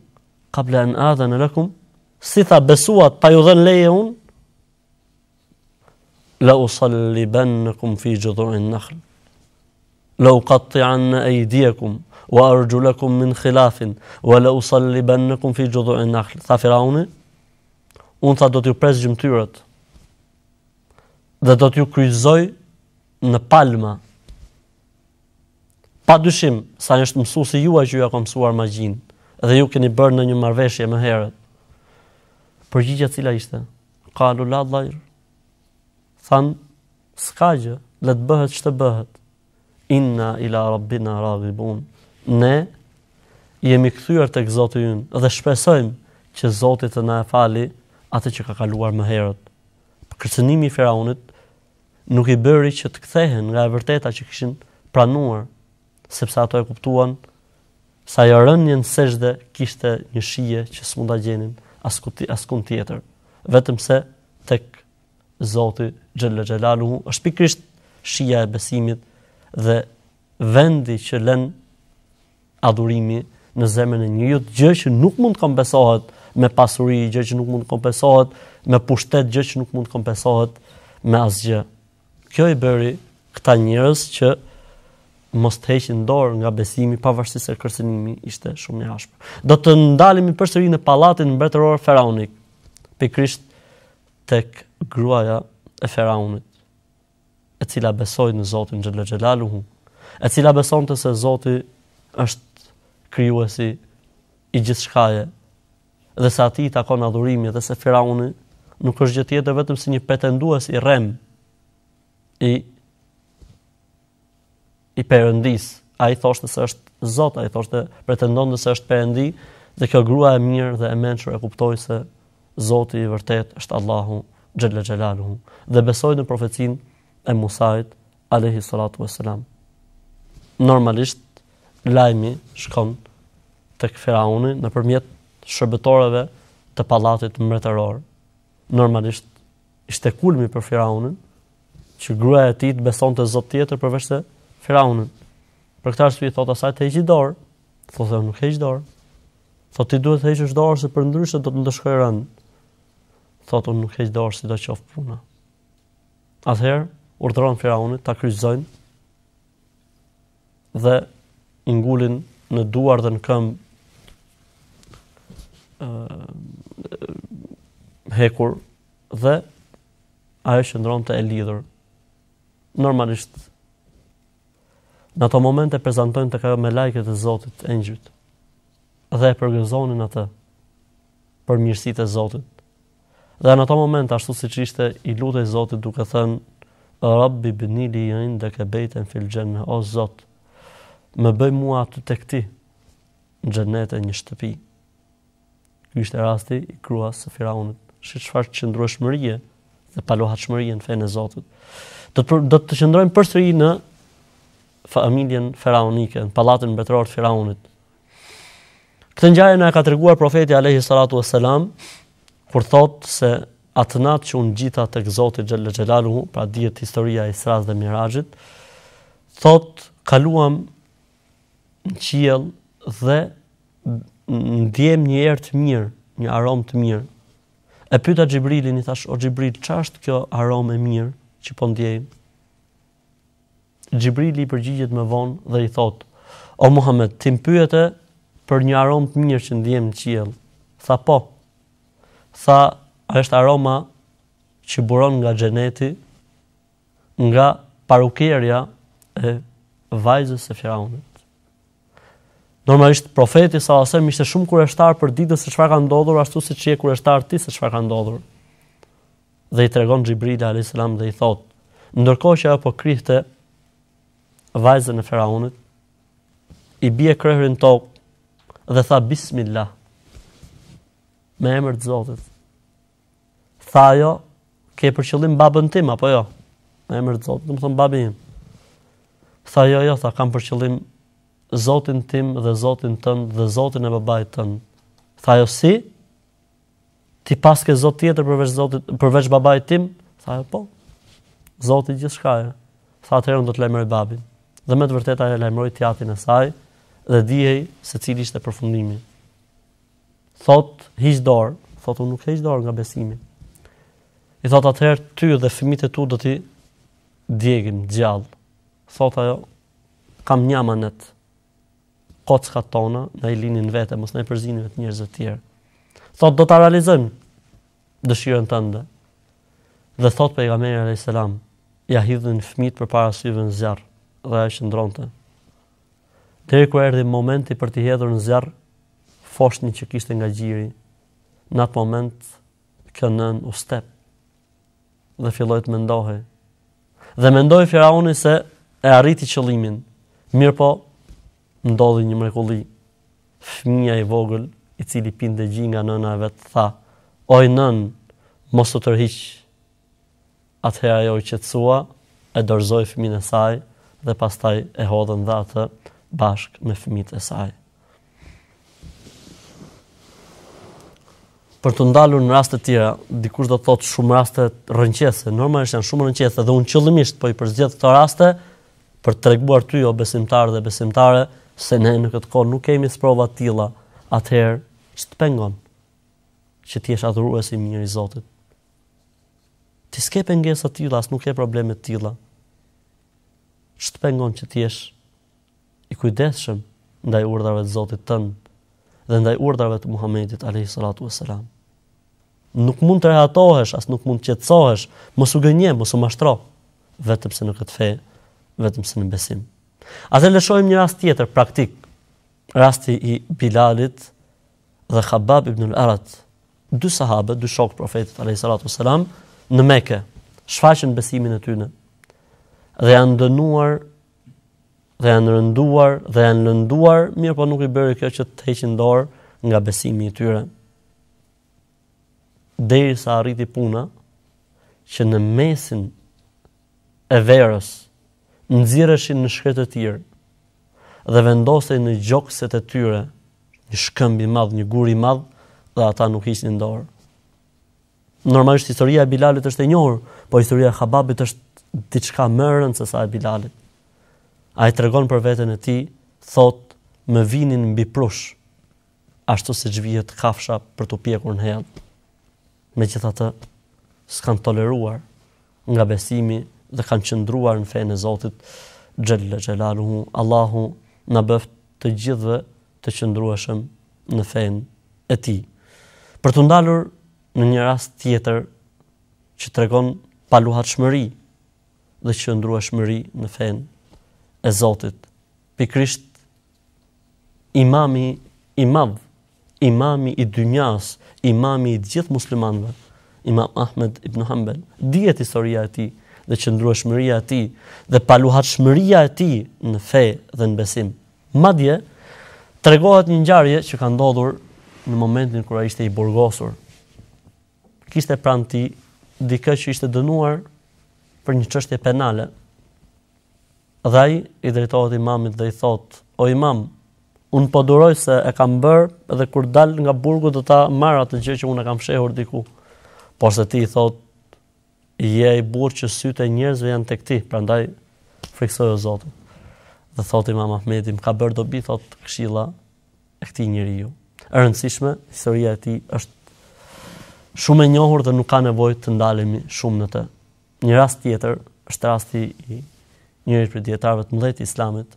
qabla an adhana lakum?" Si tha besuat pa ju dhënë leje unë? La usallibannakum fi judhu'in nakhl. La uqatti'anna aydiyakum wa arjulakum min khilaf wa la usallibannakum fi judhu'in nakhl. Tha Firauni, unë tha do t'ju pres gjymtyrët dhe do t'ju kryqëzoj në palma. Pa dyshim, se ai është mësuesi juaj që jua ka mësuar magjinë, dhe ju keni bërë ndonjë marrëveshje më herët. Përgjigja cila ishte? Kalu la dhajr. Thanë, s'ka gjë, le të bëhet ç'të bëhet. Inna ila rabbina raghibun. Ne jemi kthyer tek Zoti ynë dhe shpresojmë që Zoti të na e fali atë që ka kaluar më herët. Kërcënimi i Firaunit nuk i bëri që të kthehen nga e vërteta që kishin pranuar sepse ato e kuptuan se ajo rënie në sexhde kishte një shije që s'mund ta gjenin askund tjetër, vetëm se tek Zoti xhella xhelalu është pikërisht shija e besimit dhe vendi që lën adhurimi në zemrën e njeriut, gjë që nuk mund të kompensohet me pasuri, gjë që nuk mund të kompensohet me pushtet, gjë që nuk mund të kompensohet me asgjë. Kjo i bëri këta njerëz që mos të heqin dorë nga besimi pavarësisht se kërcënimi ishte shumë i ashpër. Do të ndalemi përsëri në pallatin mbretëror faraonik, pikërisht tek gruaja e faraonit, e cila besoi në Zotin Xhella Xhelaluhu, e cila besonte se Zoti është krijuesi i gjithçkaje dhe se atij i takon adhurimi dhe se Firauni nuk është gjë tjetër vetëm si një pretendues i rrem i i perëndisë. Ai thoshte se është Zot, ai thoshte pretendonte se është perëndi dhe kjo grua e mirë dhe e mençur e kuptoi se Zoti i vërtet është Allahu xhella xhelaluhu dhe besoi në profecinë e Musait Alehi salatu wa salam. Normalisht, lajmi shkon tek Firauni nëpërmjet shërbëtorëve të pallatit mbretëror. Normalisht, ishte kulmi për Firaunin, që gruaja e tij të besonte zot tjetër përveçse Firaunin. Për këtë arsye i thotë asaj të heqë dorë. Thotë nuk heq dorë. Thotë ti duhet të heqësh dorë se përndryshe do të ndëshkoj rëndë. Thotë unë nuk heq dorë sidoqoftë puna. Atëherë urdhëron Firauni ta kryqëzojnë dhe i ngulin në duar dhe në këmbë ë hekur dhe ajo qëndronte e lidhur. Normalisht në ato momente prezantojnë tek ajo melaiket e Zotit, engjëjt dhe e përgëzonin atë për mirësitë e Zotit. Dhe në ato momente ashtu siç ishte i lutej Zotit duke thënë Rabbi bni li inde ke bejten fil xhenne, o Zot, më bëj mua aty tek ti, në xhenet një shtëpi. Ky ishte rasti i gruas së Firaunit, shih çfarë qëndrueshmërie dhe paluhatshmërie në fenë e Zotit. Do të, do të qëndrojmë përsëri në familjen faraonike, në pallatin mbretëror të Firaunit, Këtë ngjarje na e ka treguar profeti alayhi salatu vesselam kur thotë se atë natë që u ngjita tek Zoti xhella xhelaluhu, pra dihet historia e Israsë dhe Miraxhit, thotë kaluam në qiell dhe ndjemë një erë të mirë, një aromë të mirë. E pyeta Xhibrilin i thashë, "O Xhibril, ç'është kjo aromë e mirë që po ndjejmë?" Xhibrili i përgjigjet më vonë dhe i thotë, O Muhamed, ti më pyete për një aromë të mirë që ndjemë në qiell? Tha, Po. Tha, Është aroma që buron nga xheneti, nga parukerja e vajzës së Firaunit. Normalisht profeti sallallahu alajhi wasallam ishte shumë kureshtar për të ditur se çfarë ka ndodhur, ashtu siç je kureshtar ti se çfarë ka ndodhur. dhe i tregon Xhibrili alayhis salam dhe i thot, ndërkohë që ajo po krihte vajzën e Firaunit, i bie krehri në tokë dhe tha bismillah. Me emër të Zotit. Tha ajo, ke për qëllim babën tim apo jo? Me emër të Zotit, do të thon babin. Tha jo, jo, tha kam për qëllim Zotin tim dhe Zotin tënd dhe Zotin e babait tënd. Tha ajo si? Ti paske zot tjetër përveç zotit, përveç babait tim? Tha ajo, po. Zoti i gjithçkaje. Tha atëherë unë do të lajmëroj babin. Dhe me të vërtetë ajo lajmëroi të jatin e saj dhe dihej se cili ishte përfundimi. Thot, hiq dorë, thot unë nuk heq dorë nga besimi. I thot atëherë ty dhe fëmijët e tu do t'i djegim gjallë. Thot ajo, kam një amanet. kockat tona, na i lini më vete, mos na i përzini me të njerëzve të tjerë. Thot do ta realizojmë dëshirën tënde. Dhe thot pejgamberi alayhis salam, ja hidhnin fëmijët përpara syve në zjarr dhe ajo qëndronte. Deri kur erdhi momenti për t'i hedhur në zjarr foshnjën që kishte nga gjiri. Në atë moment kjo nën u step. Dhe filloi të mendohej. Dhe mendoi Firauni se e arriti qëllimin. Mirpo ndodhi një mrekulli. Fëmija i vogël, i cili pinte gji nga nëna e vet, tha: "Oj nën, mos u tërhiq." Atëherë ajo u qetësua, e dorëzoi fëmijën e saj dhe pastaj e hodhën dhe atë bashkë me fëmijët e saj. për t'u ndalur në raste të tjera, dikush do të thotë shumë raste rrëqethëse, normalisht janë shumë rrëqethëse dhe unë qëllimisht po i përzgjedh këto raste për të treguar ty o besimtar dhe besimtare se ne në këtë kohë nuk kemi sprova të tilla, atëherë ç'të pengon që të jesh adhurues i mirë i Zotit. Ti s'ke pengesa të tilla, as nuk ke probleme të tilla. Ç'të pengon që të jesh i kujdesshëm ndaj urdhrave të Zotit tënd dhe ndaj urdhrave të Muhamedit alayhi salatu wasalam. Nuk mund të rehatohesh, as nuk mund të qetësohesh, mos u gënje, mos u mashtro, vetëm se në këtë fe, vetëm se në besim. Edhe le të shohim një rast tjetër, praktik, rasti i Bilalit dhe Khabab ibn al-Arat, dy sahabe, dy shokë të profetit, a.s. në Mekë, shfaqën besimin e tyne, dhe janë dënuar dhe janë rënduar dhe janë lënduar, mirëpo nuk i bëri kjo që të heqin dorë nga besimi i tyre. Derisa arriti puna që në mesin e verës nxirreshin në shkretëtirë dhe vendosej në gjokset e tyre një shkëmb i madh, një gur i madh dhe ata nuk hiqnin dorë. Normalisht historia e Bilalit është e njohur, por historia e Hababit është diçka më rëndë se sa e Bilalit. Ai tregon për veten e tij, thotë, "Më vinin mbi prush, ashtu siç vihet kafsha për t'u pjekur në hell." Megjithatë, s'kanë toleruar nga besimi dhe kanë qëndruar në fenë e Zotit Xhel-le Xhelaluhu. Allahu na bëftë të gjithëve të qëndrueshëm në fenë e tij. Për t'u ndalur në një rast tjetër që tregon paluhatshmëri dhe qëndrueshmëri në fenë e Zotit. Pikërisht Imami i madh, Imami i dynjas, Imami i gjithë muslimanëve, Imam Ahmed ibn Hanbel, dihet historia e tij dhe qëndrueshmëria e tij dhe paluhatshmëria e tij në fe dhe në besim. Madje, tregohet një ngjarje që ka ndodhur në momentin kur ai ishte i burgosur. Kishte pranë tij dikë që ishte dënuar për një çështje penale. Dhe ai i drejtohet imamit dhe i thotë: "O imam, unë po duroj se e kam bërë dhe kur dal nga burgu do ta marr atë gjë që unë e kam fshehur diku." Porse ti i thotë: Je ai burrë që sytë e njerëzve janë tek ti, prandaj frikësoju Zotin. Dhe thotë Imam Ahmedi, më ka bërë dobi thotë këshilla e këtij njeriu. E rëndësishme, historia e tij është shumë e njohur dhe nuk ka nevojë të ndalemi shumë në të. Një rast tjetër është rasti i njërit prej dijetarëve të mëdhenj të islamit,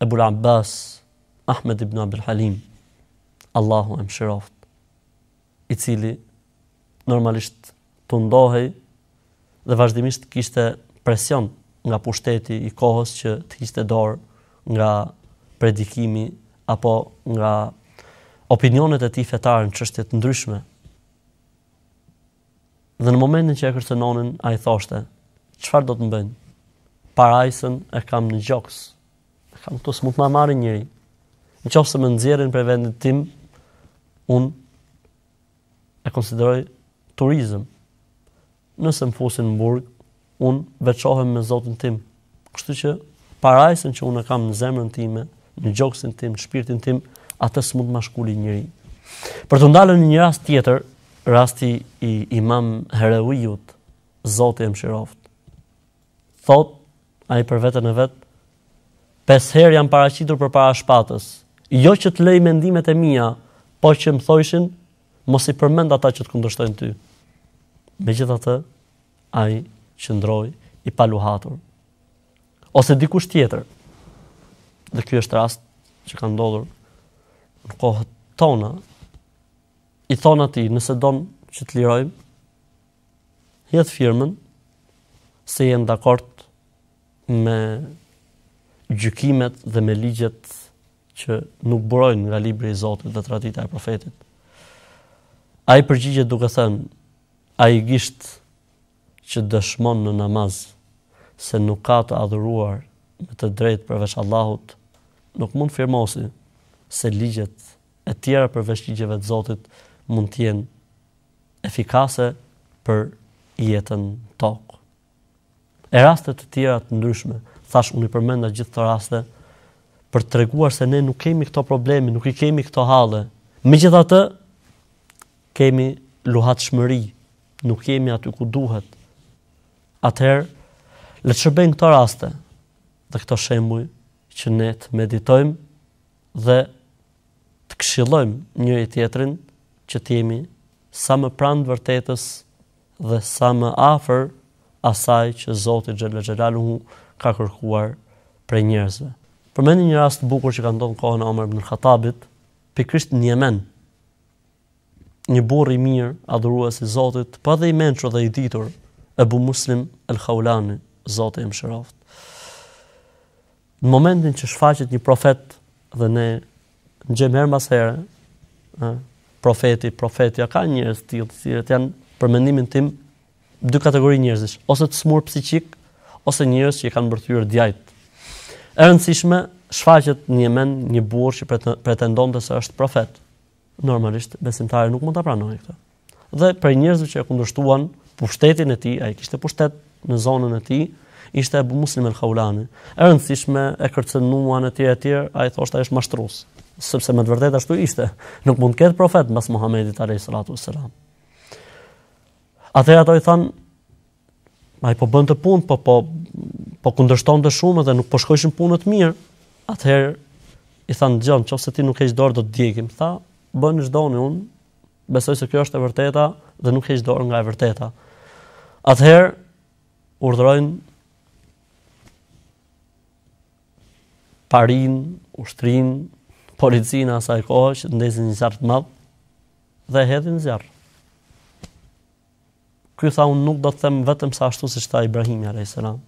Ebul Abbas Ahmed ibn Abdil Halim. Allahu e mëshiroftë. i cili normalisht përndiqej dhe vazhdimisht kishte presion nga pushteti i kohës që të hiqte dorë nga predikimi apo nga opinionet e tij fetare në çështje të ndryshme. Dhe në momentin që e kërcënonin, ai thoshte, "Çfarë do të më bëjnë? Parajsën e kam në gjoks." E kam këtu s'mund të ma marrë njeri. Në qoftë se më nxjerrin prej vendit tim, unë e konsideroj turizëm. Nëse më fusin në burg, unë veçohem me zotin tim. Kështu që parajsën që unë e kam në zemrën time, në gjoksin tim, në shpirtin tim, atë s'mund të ma shkulë njeri. Për t'u ndalur në një rast tjetër, rasti i imam Hereviut, Zoti e mëshiroftë, thotë Ai për veten e vet: pesë herë jam paraqitur përpara shpatës, jo që të lëj mendimet e mia, po që më thoshin mos i përmend ata që të kundërshtojnë ty. Megjithatë, ai qëndroi i paluhatur. Ose dikush tjetër. Dhe ky është rast që ka ndodhur në kohët tona. I thonë atij, nëse don që të lirojmë, Hidh firmën se je dakord me gjykimet dhe me ligjet që nuk burojnë nga libri i Zotit dhe tradita e profetit. Ai përgjigjet duke thënë, ai gisht që dëshmon në namaz se nuk ka të adhuruar me të drejtë përveç Allahut, nuk mund të firmosi se ligjet e tjera përveç ligjeve të Zotit mund të jenë efikase për jetën në tokë. E raste të tjera të ndryshme, thashë unë i përmenda gjithë këto raste, për të treguar se ne nuk kemi këto probleme, nuk i kemi këto halle. Megjithatë, kemi luhatshmëri, nuk jemi aty ku duhet. Atëherë, le të shërbejnë këto raste dhe këto shembuj që ne të meditojmë dhe Të këshillojmë njëri tjetrin që të jemi sa më pranë të vërtetës dhe sa më afër asaj që Zoti xhele xhelaluhu ka kërkuar prej njerëzve. Përmendim një rast të bukur që ka ndodhur në kohën e Omer ibn Hatabit, pikërisht në Jemen. një burrë i mirë, adhurues i Zotit, po dhe i mençur dhe i ditur, Ebu Muslim el-Haulani, Zoti e mëshiroftë. Në momentin që shfaqet një profet dhe ne dëgjojmë herë pas here, ë, profeti, profetja ka njerëz të tillë, të cilët janë për mendimin tim dy kategori njerëzish, ose të smurë psiqikë, ose njerëz që i kanë mbërthyer djajt. E rëndësishme, shfaqet në Jemen një burrë që pretendon se është profet. Normalisht besimtarët nuk mund ta pranojnë këtë. Dhe prej njerëzve që e kundërshtuan pushtetin e tij, ai kishte pushtet në zonën e tij, ishte Ebu Muslim el-Haulani. E rëndësishme e kërcënuan etj etj, ai thoshte ai është mashtrues, sepse me të vërtetë ashtu ishte. Nuk mund të ketë profet mbas Muhamedit alejhi salatu ue selam. Atëherë ato i thanë ai po bënte punë, po po po kundërshtonte shumë dhe nuk po shkojshin punët mirë. Atëherë i thanë dëgjon, qoftë se ti nuk heq dorë do të djegim. Tha, bëni ç'doni, unë besoj se kjo është e vërteta dhe nuk heq dorë nga e vërteta. Atëherë urdhërojnë parinë, ushtrinë, policinë e asaj kohë që të ndezin një zjarr të madh dhe e hedhin në zjarr. Ky tha unë nuk do të them vetëm se ashtu siç tha Ibrahimi alayhis salam.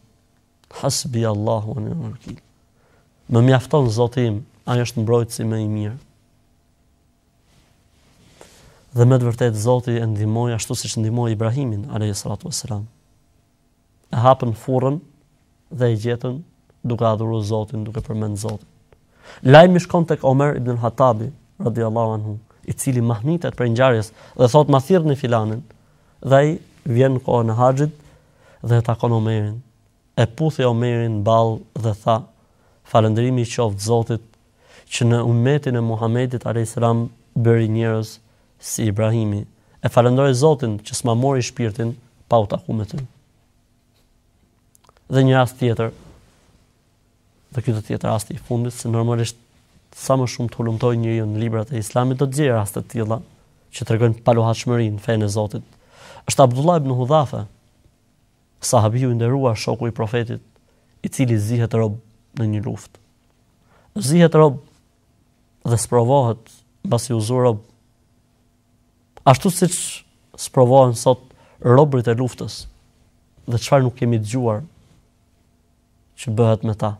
Hasbi Allahu wa ni'mal wakeel. Më mjafton Zoti im, ai është mbrojtësi më i mirë. Dhe me të vërtetë Zoti e ndihmoi ashtu siç ndihmoi Ibrahimin alayhis salatu wassalam. E hapën furrën dhe e gjetën duke adhuru Zotin, duke përmend Zotin. Lajmi shkon tek Omer ibn al-Hattabi, radiallahu anhu, i cili mahnitet prej ngjarjes dhe thot ma thirrni filanin. Dhe ai vjen në kohën e haxhit dhe e takon Omerin. E puthi Omeri në ball dhe tha: Falënderimi i qoftë Zotit që në ummetin e Muhamedit alejhi selam bëri njerëz si Ibrahimi. E falënderoj Zotin që s'ma mori shpirtin pa u takuar me ty. Edhe një rast tjetër. Dhe ky do të jetë rasti i fundit se normalisht sa më shumë të hulumtoj njeriu në librat e islamit, do të gjejë raste të tilla që tregojnë paluhatshmëri në fenë e Zotit. është Abdullah ibn Hudhafe, Sahabiu i nderuar shoku i Profetit i cili zihet rob në një luftë. Zihet rob dhe sprovohet mbasi u zu rob. Ashtu siç sprovohen sot robrit e luftës dhe çfarë nuk kemi dëgjuar që bëhet me ta.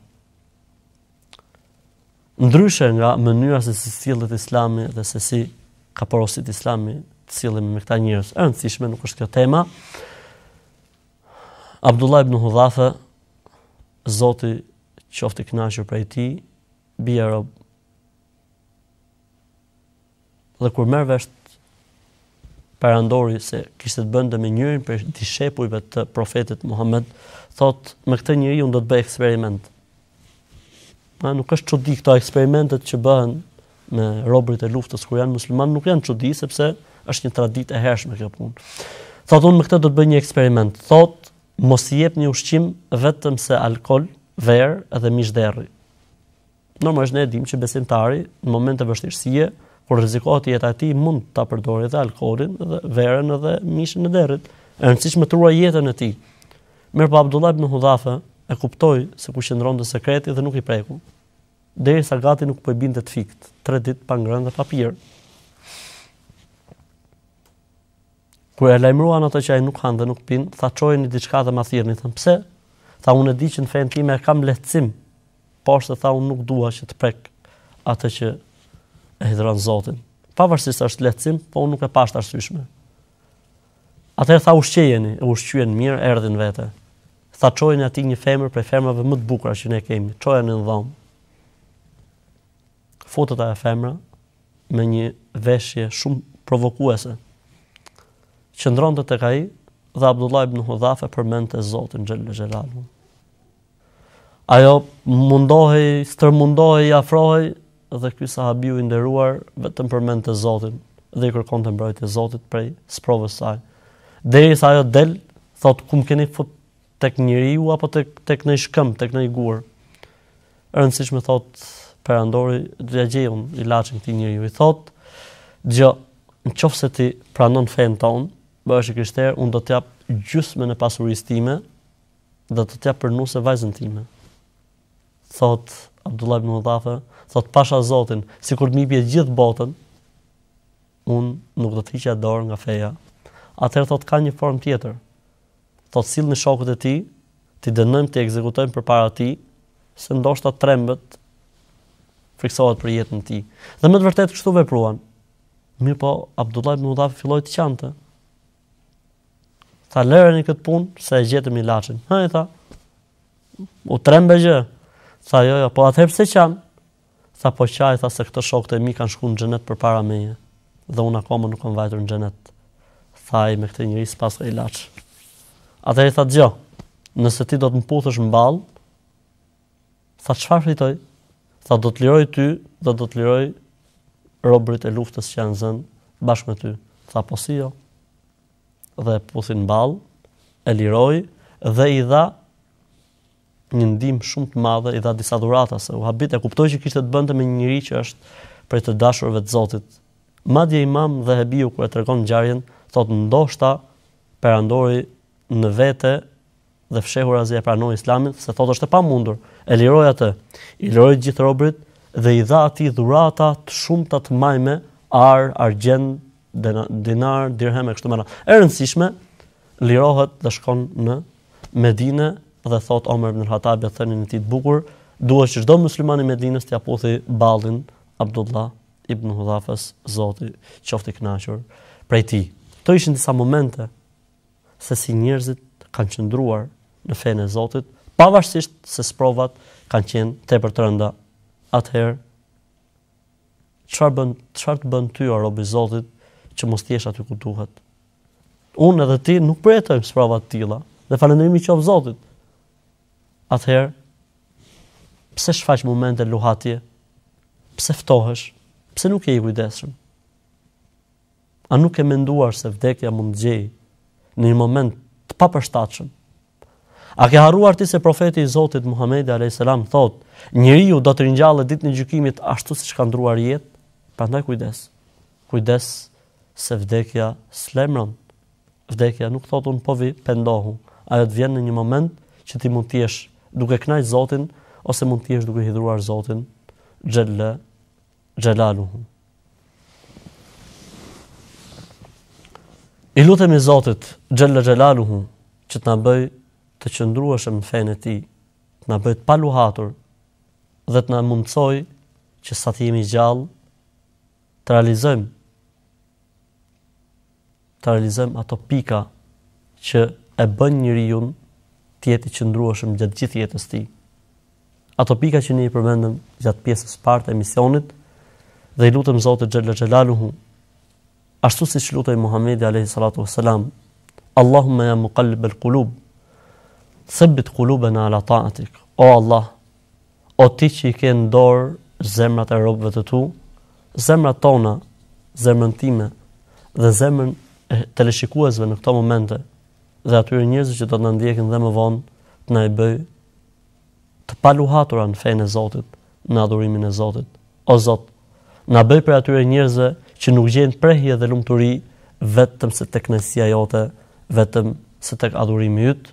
Ndryshe nga mënyra se si sillet Islami dhe se si ka porosit Islami të sillim me këta njerëz. E rëndësishme nuk është kjo tema. Abdullah ibn Hudhafa Zoti qoftë i kënaqur prej tij, bie rob Dhe kur merr vesh perandori se kishte të bënte me njërin prej dishepujve të profetit Muhammed, thot me këtë njeri unë do të bëj eksperiment. Ma nuk është çudi këto eksperimentet që bëhen me robërit e luftës kur janë muslimanë nuk janë çudi sepse është një traditë e hershme kjo punë. Thot unë me këtë do të bëj një eksperiment. Thot mos i jepni ushqim vetëm se alkool, verë dhe mish derri. Normalisht ne e dimë që besimtari në momente vështirësie, kur rrezikohet jeta e tij, mund ta përdorë edhe alkoolin dhe verën edhe mishin e derrit, e rëndësishme të ruaj jetën e tij. Mirpo Abdullah ibn Hudhafa e kuptoi se ku qëndronte sekreti dhe nuk i preku. Derisa gati nuk po i binte të fikët, tre ditë pa ngrënë dhe pa pirë. Kur e lajmëruan atë që ai nuk han dhe nuk pin, tha çojeni diçka dhe ma thirrni, thanë pse? Tha unë e di që në fenë time e kam lehtësim, porse tha unë nuk dua që të prek atë që e hidhron Zotin. Pavarësisht është lehtësim, po unë nuk e pashë të arsyeshme. Atëherë tha ushqejeni, e ushqyen mirë, erdhi në vete. Tha çojeni aty një femër prej femrave më të bukura që ne kemi, çojeni në dhomë. Futet ajo femra me një veshje shumë provokuese. Qëndronte tek ai dhe Abdullah ibn Hudhafe përmendte Zotin Xhel-le Xhelaluhu. Ajo mundohej, stërmundohej, i afrohej dhe ky sahabiu i nderuar vetëm përmendte Zotin dhe i kërkonte mbrojtje Zotit prej sprovës së saj. Derisa ajo del, thot, ku më keni fut tek njeriu apo tek tek një shkëmb, tek një gur. E rëndësishme thot perandori, do ja gjej unë ilaçin këtij njeriu. I thot, "Dëgjo, në qoftë se ti pranon fenë tonë, bëhesh i krishterë, unë do të jap gjysmën e pasurisë time, do të të jap për nuse vajzën time." Thot Abdullah ibn Hudhafe, thot pasha Zotin, sikur të më jepje gjithë botën, unë nuk do të hiqja dorë nga feja. Atëherë thot ka një formë tjetër, Thotë sillni shokët e tij, t'i dënojmë t'i ekzekutojmë përpara tij, se ndoshta trembet, frikësohet për jetën e tij. Dhe me të vërtetë kështu vepruan. Mirëpo, Abdullah ibn Hudhafe filloi të qante. Tha lëreni këtë punë se e gjetëm ilaçin. Hë i tha. U trembe gjë. Tha jo, jo, po atëherë pse qan? Tha po qaj tha se këto shokët e mi kanë shku në xhenet përpara meje dhe unë akoma nuk kam vajtur në xhenet. Tha ai me këtë njeri s'paska ilaç. Atëherë tha dëgjo, nëse ti do të më puthësh në ball, tha çfarë fitoj? Tha do të liroj ty dhe do të liroj robrit e luftës që janë zënë bashkë me ty. Tha po si jo? Dhe e puthi në ball, e liroi dhe i dha një ndihmë shumë të madhe, i dha disa dhurata se u habit e kuptoi që kishte të bënte me një njeri që është prej të dashurve të Zotit. Madje Imam Dhehebiu kur e tregon ngjarjen, thotë ndoshta perandori në vete dhe fshehurazi e pranoi Islamin, se thotë është e pamundur. E liroi atë, i liroi gjithë robrit dhe i dha atij dhurata të shumta të majme, ar, argjend, dinar, dirhem e kështu me radhë. E rëndësishme lirohet dhe shkon në Medine dhe thotë Omer ibn Hatabi atë thënien e tij të bukur, Duhet çdo musliman i Medinës t'ia puthi ballin Abdullah ibn Hudhafes, Zoti qoftë i kënaqur prej tij. Këto ishin disa momente se si njerëzit kanë qëndruar në fenë e Zotit, pavarësisht se sprovat kanë qenë tepër të rënda. Atëherë çfarë bën, çfarë të bën ty o rob i Zotit që mos të jesh aty ku duhet? Unë edhe ti nuk përjetojmë sprova të tilla, dhe falënderimi qoftë Zotit. Atëherë, pse shfaq momente luhatje? Pse ftohesh? Pse nuk je i kujdesshëm? A nuk ke menduar se vdekja mund të të gjejë në një moment të papërshtatshëm? A ke harruar ti se profeti i Zotit Muhamedi alayhis salam thotë, njeriu do të ringjallet ditën e gjykimit ashtu siç ka ndërruar jetë? Prandaj kujdes. Kujdes Se vdekja s'lajmëron. Vdekja nuk thotë unë po vi, pendohu. Ajo të vjen në një moment që ti mund të jesh duke kënaqë Zotin ose mund të jesh duke hidhruar Zotin xhelle xhelaluhu. I lutemi Zotit xhelle xhelaluhu që të na bëjë të qëndrueshëm në fenë e tij, të na bëjë të paluhatur dhe të na mundësojë që sa të jemi gjallë të realizojmë të realizojmë ato pika që e bën njeriun të jetë i qëndrueshëm gjatë gjithë jetës së tij. Ato pika që ne i përmendëm gjatë pjesës së parë të emisionit dhe i lutem Zotit xhalla xhalaluhu ashtu siç lutej Muhamedi alayhi salatu wasalam Allahumma ya muqallib al-qulub thabbit qulubana ala ta'atik. O Allah, O Ti që i ke në dorë zemrat e robëve të Tu, zemrat tona, zemrën time dhe zemrën e teleshikuesve në këto momente dhe atyre njerëzve që do të na ndjekin dhe më vonë, të na i bëjë të paluhatura në fenë e Zotit, në adhurimin e Zotit. O Zot, na bëj prej atyre njerëzve që nuk gjejnë prehje dhe lumturi vetëm se tek kënaqësia jote, vetëm se tek adhurimi yt.